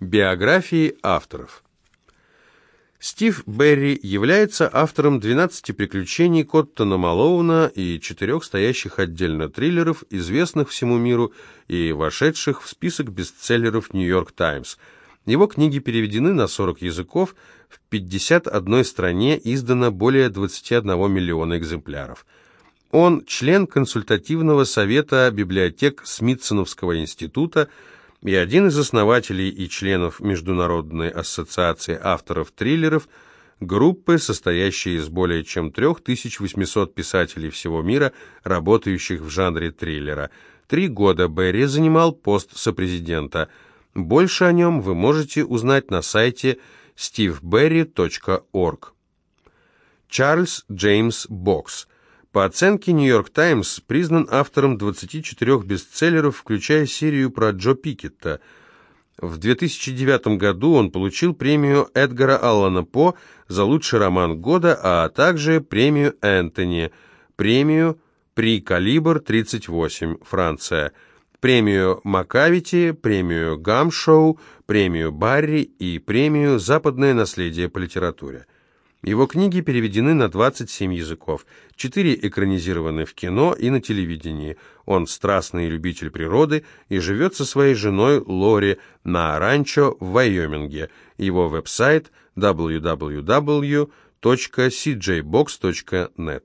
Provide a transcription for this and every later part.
Биографии авторов Стив Берри является автором «12 приключений Коттона Малоуна» и четырех стоящих отдельно триллеров, известных всему миру и вошедших в список бестселлеров «Нью-Йорк Таймс». Его книги переведены на 40 языков, в 51 стране издано более 21 миллиона экземпляров. Он член консультативного совета библиотек Смитсоновского института, и один из основателей и членов Международной ассоциации авторов триллеров, группы, состоящей из более чем 3800 писателей всего мира, работающих в жанре триллера. Три года Берри занимал пост сопрезидента. Больше о нем вы можете узнать на сайте steveberry.org. Чарльз Джеймс Бокс – по оценке «Нью-Йорк Таймс» признан автором 24 бестселлеров, включая серию про Джо Пикетта. В 2009 году он получил премию Эдгара Аллана По за лучший роман года, а также премию Энтони, премию «При Калибр 38», Франция, премию Макавити, премию Гамшоу, премию Барри и премию «Западное наследие по литературе». Его книги переведены на 27 языков, 4 экранизированы в кино и на телевидении. Он страстный любитель природы и живет со своей женой Лори на ранчо в Вайоминге. Его веб-сайт www.cjbox.net.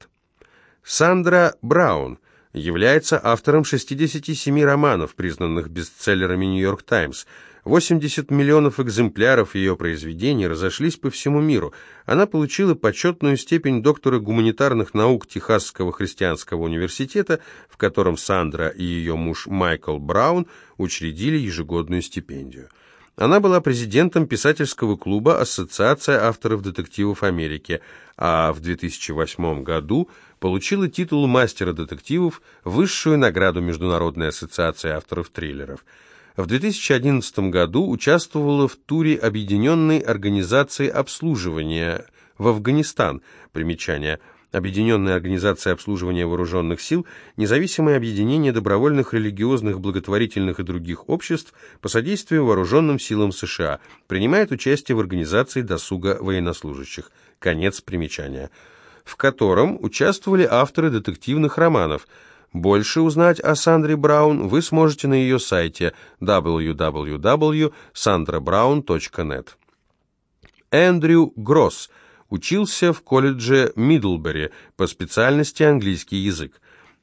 Сандра Браун является автором 67 романов, признанных бестселлерами «Нью-Йорк Таймс», 80 миллионов экземпляров ее произведений разошлись по всему миру. Она получила почетную степень доктора гуманитарных наук Техасского христианского университета, в котором Сандра и ее муж Майкл Браун учредили ежегодную стипендию. Она была президентом писательского клуба Ассоциация авторов детективов Америки, а в 2008 году получила титул мастера детективов, высшую награду Международной ассоциации авторов триллеров – в 2011 году участвовала в туре Объединенной организации обслуживания в Афганистан. Примечание. Объединенная организация обслуживания вооруженных сил, независимое объединение добровольных религиозных, благотворительных и других обществ по содействию вооруженным силам США, принимает участие в организации досуга военнослужащих. Конец примечания. В котором участвовали авторы детективных романов – больше узнать о Сандре Браун вы сможете на ее сайте www.sandrabrown.net. Эндрю Гросс учился в колледже Мидлбери по специальности английский язык.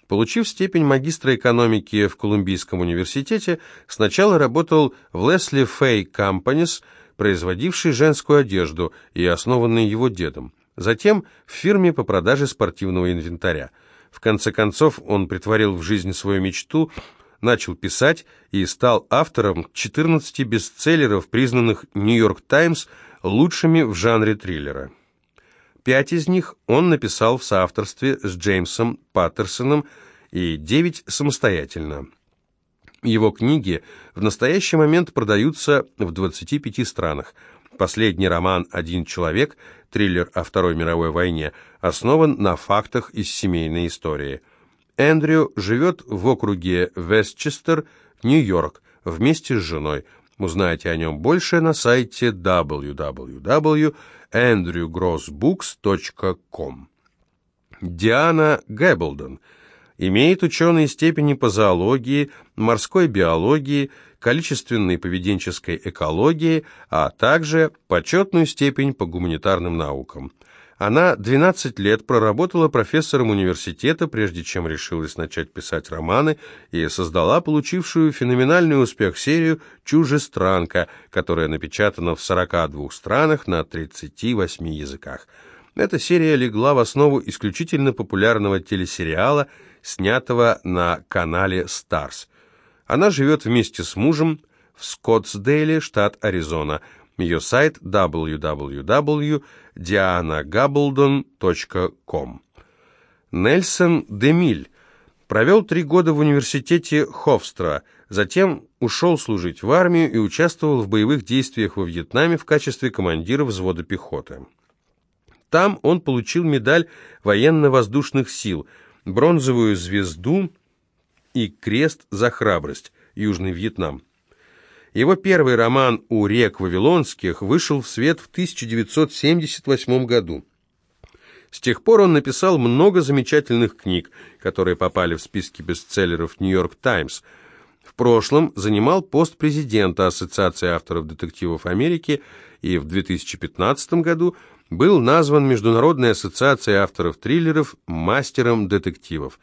Получив степень магистра экономики в Колумбийском университете, сначала работал в Лесли Фэй Companies, производившей женскую одежду и основанной его дедом. Затем в фирме по продаже спортивного инвентаря. В конце концов, он притворил в жизнь свою мечту, начал писать и стал автором 14 бестселлеров, признанных «Нью-Йорк Таймс» лучшими в жанре триллера. Пять из них он написал в соавторстве с Джеймсом Паттерсоном и девять самостоятельно. Его книги в настоящий момент продаются в 25 странах. Последний роман «Один человек», триллер о Второй мировой войне, основан на фактах из семейной истории. Эндрю живет в округе Вестчестер, Нью-Йорк, вместе с женой. Узнаете о нем больше на сайте www.andrewgrossbooks.com. Диана Гэбблдон имеет ученые степени по зоологии, морской биологии, количественной поведенческой экологии, а также почетную степень по гуманитарным наукам. Она 12 лет проработала профессором университета, прежде чем решилась начать писать романы, и создала получившую феноменальный успех серию «Чужестранка», которая напечатана в 42 странах на 38 языках. Эта серия легла в основу исключительно популярного телесериала, снятого на канале Stars. Она живет вместе с мужем в Скоттсдейле, штат Аризона. Ее сайт www.dianagabaldon.com Нельсон Демиль провел три года в университете Хофстра, затем ушел служить в армию и участвовал в боевых действиях во Вьетнаме в качестве командира взвода пехоты. Там он получил медаль военно-воздушных сил, бронзовую звезду и крест за храбрость, Южный Вьетнам. Его первый роман «У рек Вавилонских» вышел в свет в 1978 году. С тех пор он написал много замечательных книг, которые попали в списки бестселлеров «Нью-Йорк Таймс». В прошлом занимал пост президента Ассоциации авторов детективов Америки и в 2015 году был назван Международной ассоциацией авторов триллеров мастером детективов.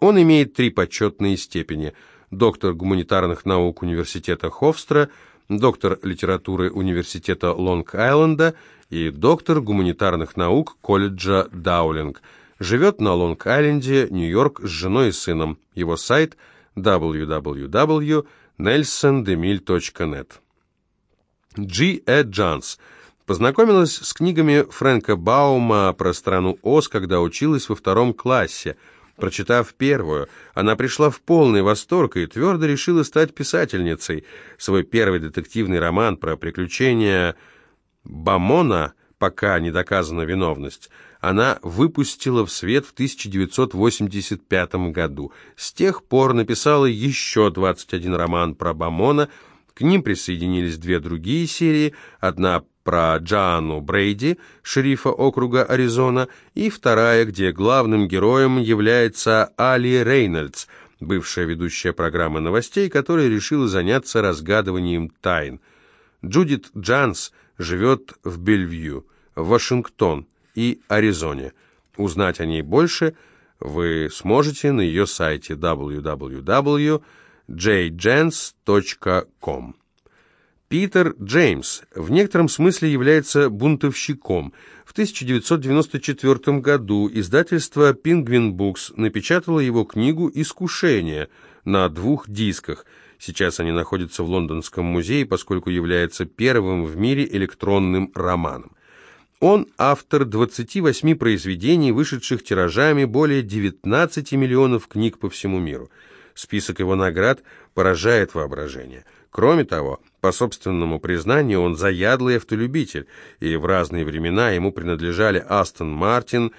Он имеет три почетные степени – доктор гуманитарных наук университета Хофстра, доктор литературы университета Лонг-Айленда и доктор гуманитарных наук колледжа Даулинг. Живет на Лонг-Айленде, Нью-Йорк, с женой и сыном. Его сайт www.nelsondemille.net G. Э. Джанс – Познакомилась с книгами Фрэнка Баума про страну Оз, когда училась во втором классе. Прочитав первую, она пришла в полный восторг и твердо решила стать писательницей. Свой первый детективный роман про приключения Бамона, пока не доказана виновность, она выпустила в свет в 1985 году. С тех пор написала еще 21 роман про Бамона, к ним присоединились две другие серии, одна про Джану Брейди, шерифа округа Аризона, и вторая, где главным героем является Али Рейнольдс, бывшая ведущая программы новостей, которая решила заняться разгадыванием тайн. Джудит Джанс живет в Бельвью, Вашингтон и Аризоне. Узнать о ней больше вы сможете на ее сайте www.jjans.com. Питер Джеймс в некотором смысле является бунтовщиком. В 1994 году издательство Penguin Books напечатало его книгу «Искушение» на двух дисках. Сейчас они находятся в Лондонском музее, поскольку является первым в мире электронным романом. Он автор 28 произведений, вышедших тиражами более 19 миллионов книг по всему миру. Список его наград поражает воображение. Кроме того, по собственному признанию, он заядлый автолюбитель, и в разные времена ему принадлежали Астон Мартин,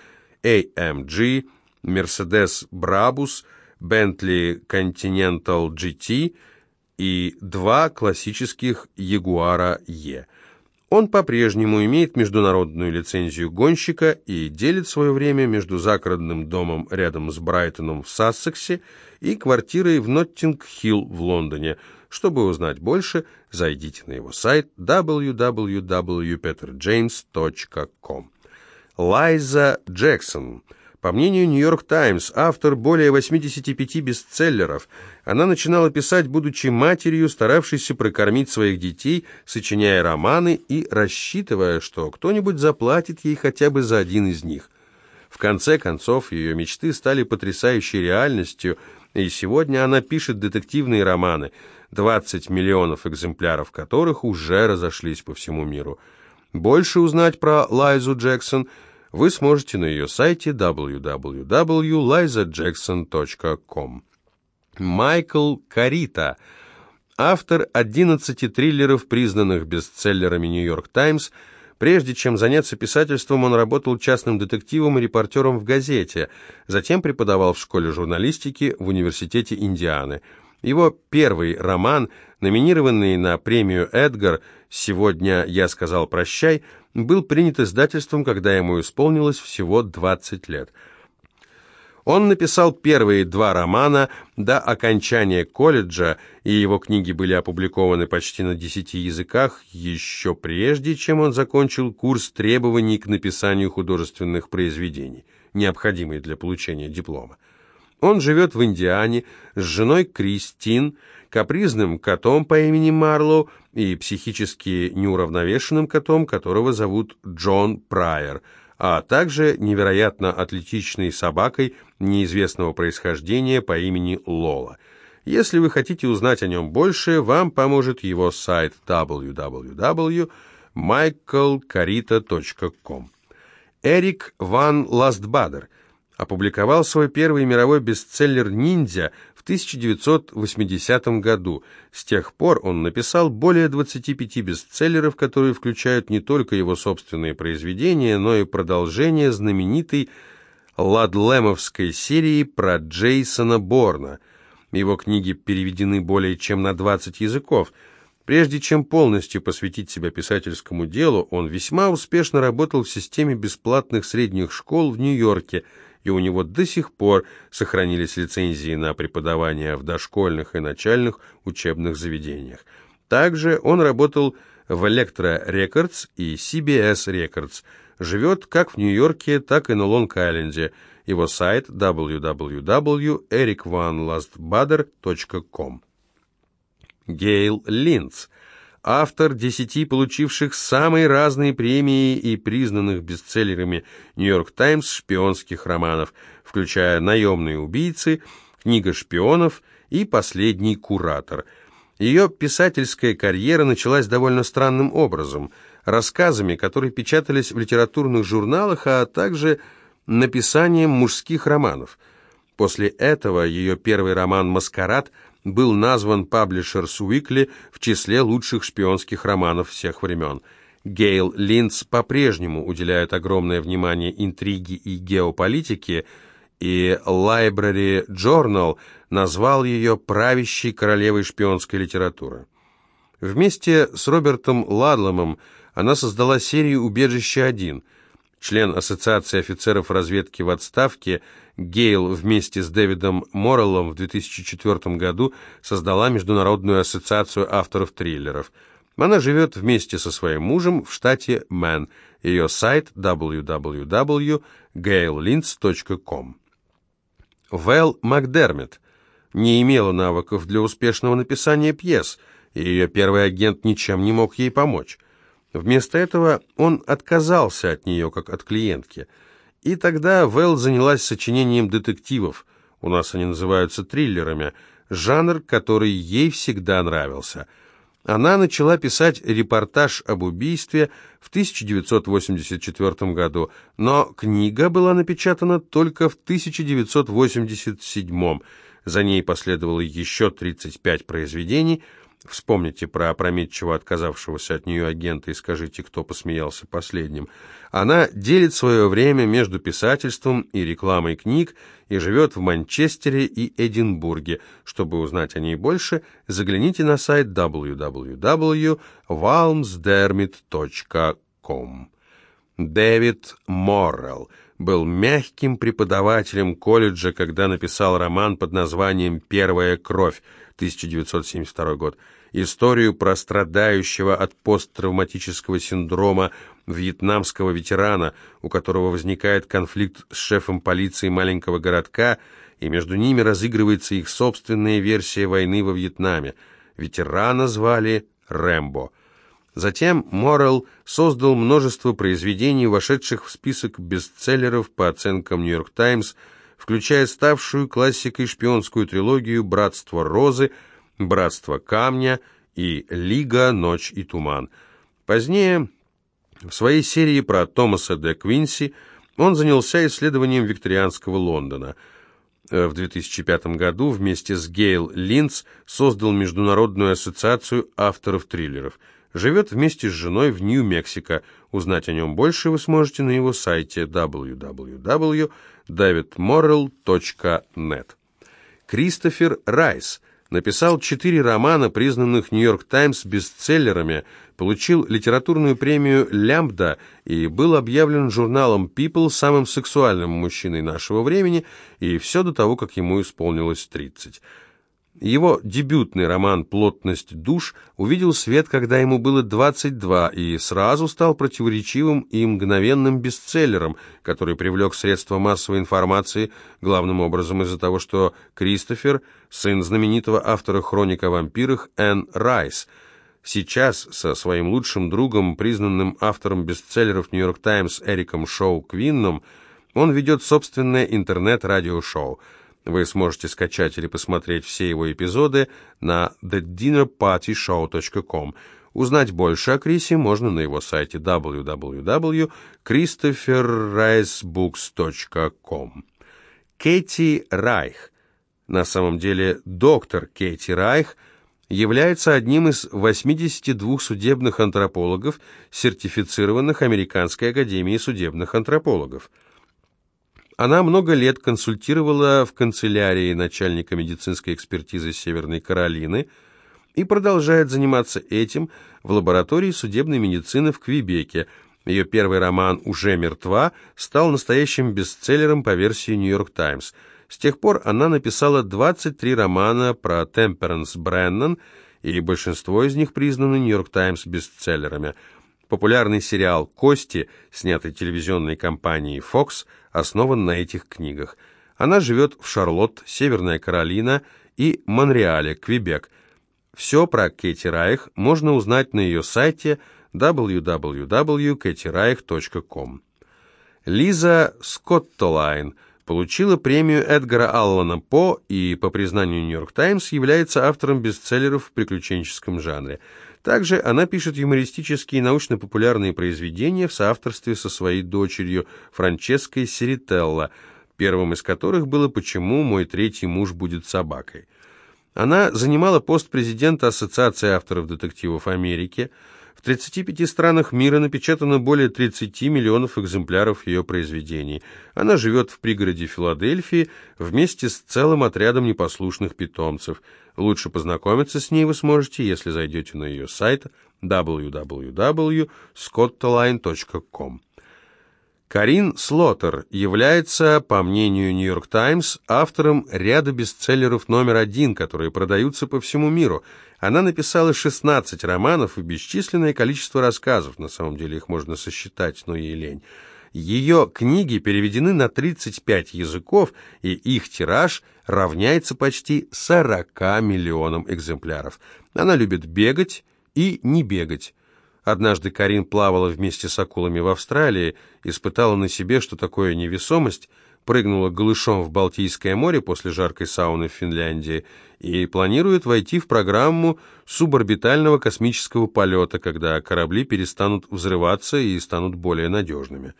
AMG, Mercedes Brabus, Bentley Continental GT и два классических Jaguar E. Он по-прежнему имеет международную лицензию гонщика и делит свое время между загородным домом рядом с Брайтоном в Сассексе и квартирой в Ноттинг-Хилл в Лондоне – чтобы узнать больше, зайдите на его сайт www.peterjames.com. Лайза Джексон. По мнению «Нью-Йорк Таймс», автор более 85 бестселлеров. Она начинала писать, будучи матерью, старавшейся прокормить своих детей, сочиняя романы и рассчитывая, что кто-нибудь заплатит ей хотя бы за один из них. В конце концов, ее мечты стали потрясающей реальностью, и сегодня она пишет детективные романы – 20 миллионов экземпляров которых уже разошлись по всему миру. Больше узнать про Лайзу Джексон вы сможете на ее сайте www.lizajackson.com. Майкл Карита, автор 11 триллеров, признанных бестселлерами «Нью-Йорк Таймс», Прежде чем заняться писательством, он работал частным детективом и репортером в газете, затем преподавал в школе журналистики в Университете Индианы – его первый роман, номинированный на премию «Эдгар» «Сегодня я сказал прощай», был принят издательством, когда ему исполнилось всего 20 лет. Он написал первые два романа до окончания колледжа, и его книги были опубликованы почти на десяти языках еще прежде, чем он закончил курс требований к написанию художественных произведений, необходимый для получения диплома. Он живет в Индиане с женой Кристин, капризным котом по имени Марлоу и психически неуравновешенным котом, которого зовут Джон Прайер, а также невероятно атлетичной собакой неизвестного происхождения по имени Лола. Если вы хотите узнать о нем больше, вам поможет его сайт www.michaelcarita.com. Эрик Ван Ластбадер – опубликовал свой первый мировой бестселлер «Ниндзя» 1980 году. С тех пор он написал более 25 бестселлеров, которые включают не только его собственные произведения, но и продолжение знаменитой ладлемовской серии про Джейсона Борна. Его книги переведены более чем на 20 языков. Прежде чем полностью посвятить себя писательскому делу, он весьма успешно работал в системе бесплатных средних школ в Нью-Йорке, и у него до сих пор сохранились лицензии на преподавание в дошкольных и начальных учебных заведениях. Также он работал в Electra Records и CBS Records, живет как в Нью-Йорке, так и на Лонг-Айленде. Его сайт www.ericvanlastbader.com Гейл Линдс, автор десяти получивших самые разные премии и признанных бестселлерами «Нью-Йорк Таймс» шпионских романов, включая «Наемные убийцы», «Книга шпионов» и «Последний куратор». Ее писательская карьера началась довольно странным образом – рассказами, которые печатались в литературных журналах, а также написанием мужских романов. После этого ее первый роман «Маскарад» был назван Publishers Weekly в числе лучших шпионских романов всех времен. Гейл Линдс по-прежнему уделяет огромное внимание интриге и геополитике, и Library Journal назвал ее правящей королевой шпионской литературы. Вместе с Робертом Ладломом она создала серию «Убежище-1». Член Ассоциации офицеров разведки в отставке Гейл вместе с Дэвидом Морреллом в 2004 году создала Международную ассоциацию авторов триллеров. Она живет вместе со своим мужем в штате Мэн. Ее сайт www.gaillinz.com. Вэл Макдермит не имела навыков для успешного написания пьес, и ее первый агент ничем не мог ей помочь. Вместо этого он отказался от нее, как от клиентки – и тогда Вэл занялась сочинением детективов, у нас они называются триллерами, жанр, который ей всегда нравился. Она начала писать репортаж об убийстве в 1984 году, но книга была напечатана только в 1987. За ней последовало еще 35 произведений – Вспомните про опрометчиво отказавшегося от нее агента и скажите, кто посмеялся последним. Она делит свое время между писательством и рекламой книг и живет в Манчестере и Эдинбурге. Чтобы узнать о ней больше, загляните на сайт www.walmsdermit.com. Дэвид Моррелл был мягким преподавателем колледжа, когда написал роман под названием «Первая кровь», 1972 год, историю про страдающего от посттравматического синдрома вьетнамского ветерана, у которого возникает конфликт с шефом полиции маленького городка, и между ними разыгрывается их собственная версия войны во Вьетнаме. Ветерана звали Рэмбо. Затем Моррелл создал множество произведений, вошедших в список бестселлеров по оценкам «Нью-Йорк Таймс», включая ставшую классикой шпионскую трилогию «Братство Розы», «Братство Камня» и «Лига, Ночь и Туман». Позднее, в своей серии про Томаса де Квинси, он занялся исследованием викторианского Лондона. В 2005 году вместе с Гейл Линдс создал Международную ассоциацию авторов триллеров – живет вместе с женой в Нью-Мексико. Узнать о нем больше вы сможете на его сайте www.davidmorrell.net. Кристофер Райс написал четыре романа, признанных «Нью-Йорк Таймс» бестселлерами, получил литературную премию «Лямбда» и был объявлен журналом People самым сексуальным мужчиной нашего времени, и все до того, как ему исполнилось 30. Его дебютный роман «Плотность душ» увидел свет, когда ему было 22, и сразу стал противоречивым и мгновенным бестселлером, который привлек средства массовой информации, главным образом из-за того, что Кристофер, сын знаменитого автора «Хроник о вампирах» Энн Райс, сейчас со своим лучшим другом, признанным автором бестселлеров «Нью-Йорк Таймс» Эриком Шоу Квинном, он ведет собственное интернет-радиошоу – вы сможете скачать или посмотреть все его эпизоды на thedinnerpartyshow.com. Узнать больше о Крисе можно на его сайте www.christopherricebooks.com. Кэти Райх, на самом деле доктор Кэти Райх, является одним из 82 судебных антропологов, сертифицированных Американской академией судебных антропологов – она много лет консультировала в канцелярии начальника медицинской экспертизы Северной Каролины и продолжает заниматься этим в лаборатории судебной медицины в Квебеке. Ее первый роман «Уже мертва» стал настоящим бестселлером по версии «Нью-Йорк Таймс». С тех пор она написала 23 романа про Темперанс Бреннан, и большинство из них признаны «Нью-Йорк Таймс» бестселлерами. Популярный сериал «Кости», снятый телевизионной компанией Fox, основан на этих книгах. Она живет в Шарлотт, Северная Каролина и Монреале, Квебек. Все про Кэти Райх можно узнать на ее сайте www.katyreich.com. Лиза Скоттолайн – получила премию Эдгара Аллана По и, по признанию «Нью-Йорк Таймс», является автором бестселлеров в приключенческом жанре. Также она пишет юмористические и научно-популярные произведения в соавторстве со своей дочерью Франческой Серителло, первым из которых было «Почему мой третий муж будет собакой». Она занимала пост президента Ассоциации авторов детективов Америки – в 35 странах мира напечатано более 30 миллионов экземпляров ее произведений. Она живет в пригороде Филадельфии вместе с целым отрядом непослушных питомцев. Лучше познакомиться с ней вы сможете, если зайдете на ее сайт www.scottaline.com. Карин Слоттер является, по мнению «Нью-Йорк Таймс», автором ряда бестселлеров номер один, которые продаются по всему миру. Она написала 16 романов и бесчисленное количество рассказов, на самом деле их можно сосчитать, но ей лень. Ее книги переведены на 35 языков, и их тираж равняется почти 40 миллионам экземпляров. Она любит бегать и не бегать. Однажды Карин плавала вместе с акулами в Австралии, испытала на себе, что такое невесомость, прыгнула голышом в Балтийское море после жаркой сауны в Финляндии и планирует войти в программу суборбитального космического полета, когда корабли перестанут взрываться и станут более надежными.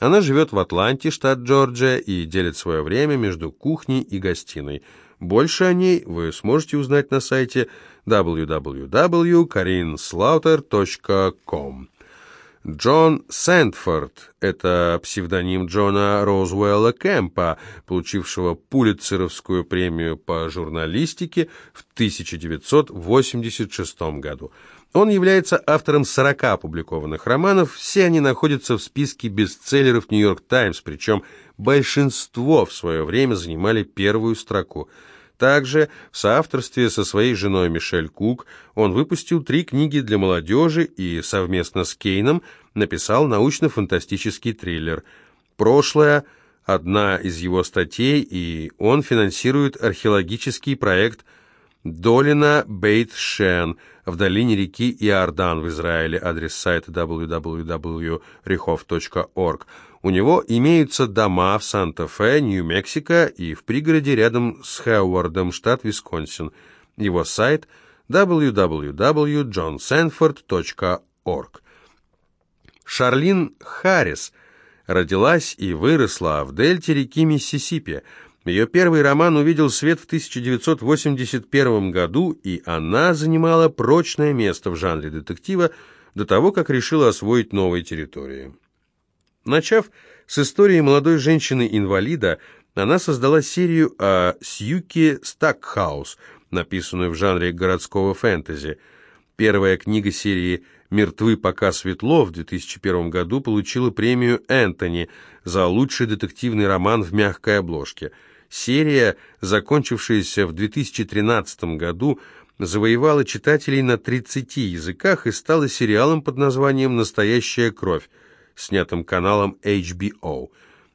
Она живет в Атланте, штат Джорджия, и делит свое время между кухней и гостиной. Больше о ней вы сможете узнать на сайте www.karinslaughter.com. Джон Сэндфорд – это псевдоним Джона Роузвелла Кэмпа, получившего Пулитцеровскую премию по журналистике в 1986 году. Он является автором 40 опубликованных романов, все они находятся в списке бестселлеров «Нью-Йорк Таймс», причем большинство в свое время занимали первую строку – также в соавторстве со своей женой Мишель Кук он выпустил три книги для молодежи и совместно с Кейном написал научно-фантастический триллер. «Прошлое» — одна из его статей, и он финансирует археологический проект Долина Бейт-Шен в долине реки Иордан в Израиле, адрес сайта www.rehov.org. У него имеются дома в Санта-Фе, Нью-Мексико и в пригороде рядом с Хауардом, штат Висконсин. Его сайт www.johnsanford.org. Шарлин Харрис родилась и выросла в дельте реки Миссисипи. Ее первый роман увидел свет в 1981 году, и она занимала прочное место в жанре детектива до того, как решила освоить новые территории. Начав с истории молодой женщины-инвалида, она создала серию о Сьюки Стакхаус, написанную в жанре городского фэнтези. Первая книга серии «Мертвы пока светло» в 2001 году получила премию Энтони за лучший детективный роман в мягкой обложке. Серия, закончившаяся в 2013 году, завоевала читателей на 30 языках и стала сериалом под названием «Настоящая кровь», снятым каналом HBO.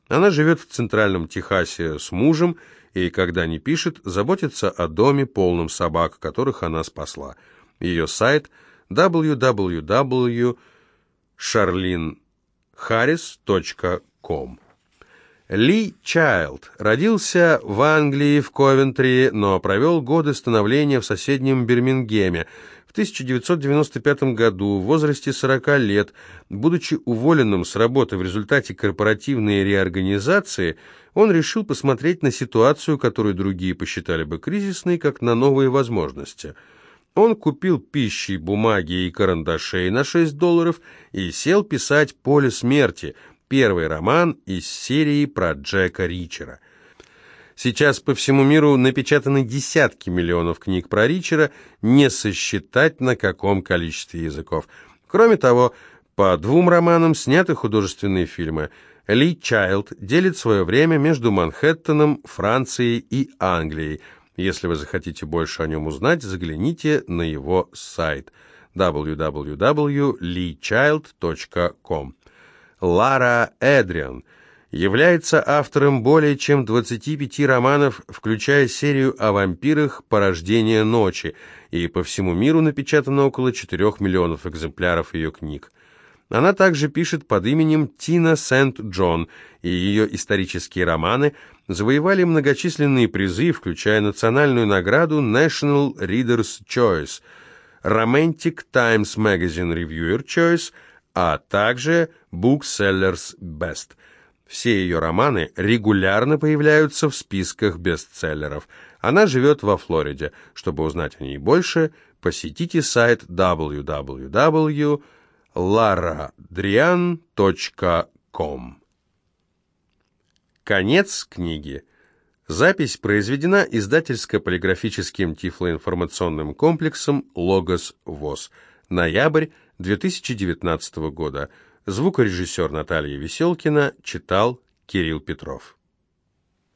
Она живет в Центральном Техасе с мужем и, когда не пишет, заботится о доме, полном собак, которых она спасла. Ее сайт www.charlinharris.com Ли Чайлд родился в Англии, в Ковентри, но провел годы становления в соседнем Бирмингеме, в 1995 году, в возрасте 40 лет, будучи уволенным с работы в результате корпоративной реорганизации, он решил посмотреть на ситуацию, которую другие посчитали бы кризисной, как на новые возможности. Он купил пищи, бумаги и карандашей на 6 долларов и сел писать «Поле смерти», первый роман из серии про Джека Ричера. Сейчас по всему миру напечатаны десятки миллионов книг про Ричера, не сосчитать на каком количестве языков. Кроме того, по двум романам сняты художественные фильмы. Ли Чайлд делит свое время между Манхэттеном, Францией и Англией. Если вы захотите больше о нем узнать, загляните на его сайт www.leechild.com. Лара Эдриан – является автором более чем 25 романов, включая серию о вампирах «Порождение ночи», и по всему миру напечатано около 4 миллионов экземпляров ее книг. Она также пишет под именем Тина Сент-Джон, и ее исторические романы завоевали многочисленные призы, включая национальную награду National Reader's Choice, Romantic Times Magazine Reviewer Choice, а также Booksellers Best – все ее романы регулярно появляются в списках бестселлеров. Она живет во Флориде. Чтобы узнать о ней больше, посетите сайт www.laradrian.com. Конец книги. Запись произведена издательско-полиграфическим тифлоинформационным комплексом «Логос ВОЗ». Ноябрь 2019 года. Звукорежиссер Наталья Веселкина читал Кирилл Петров.